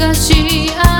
探し合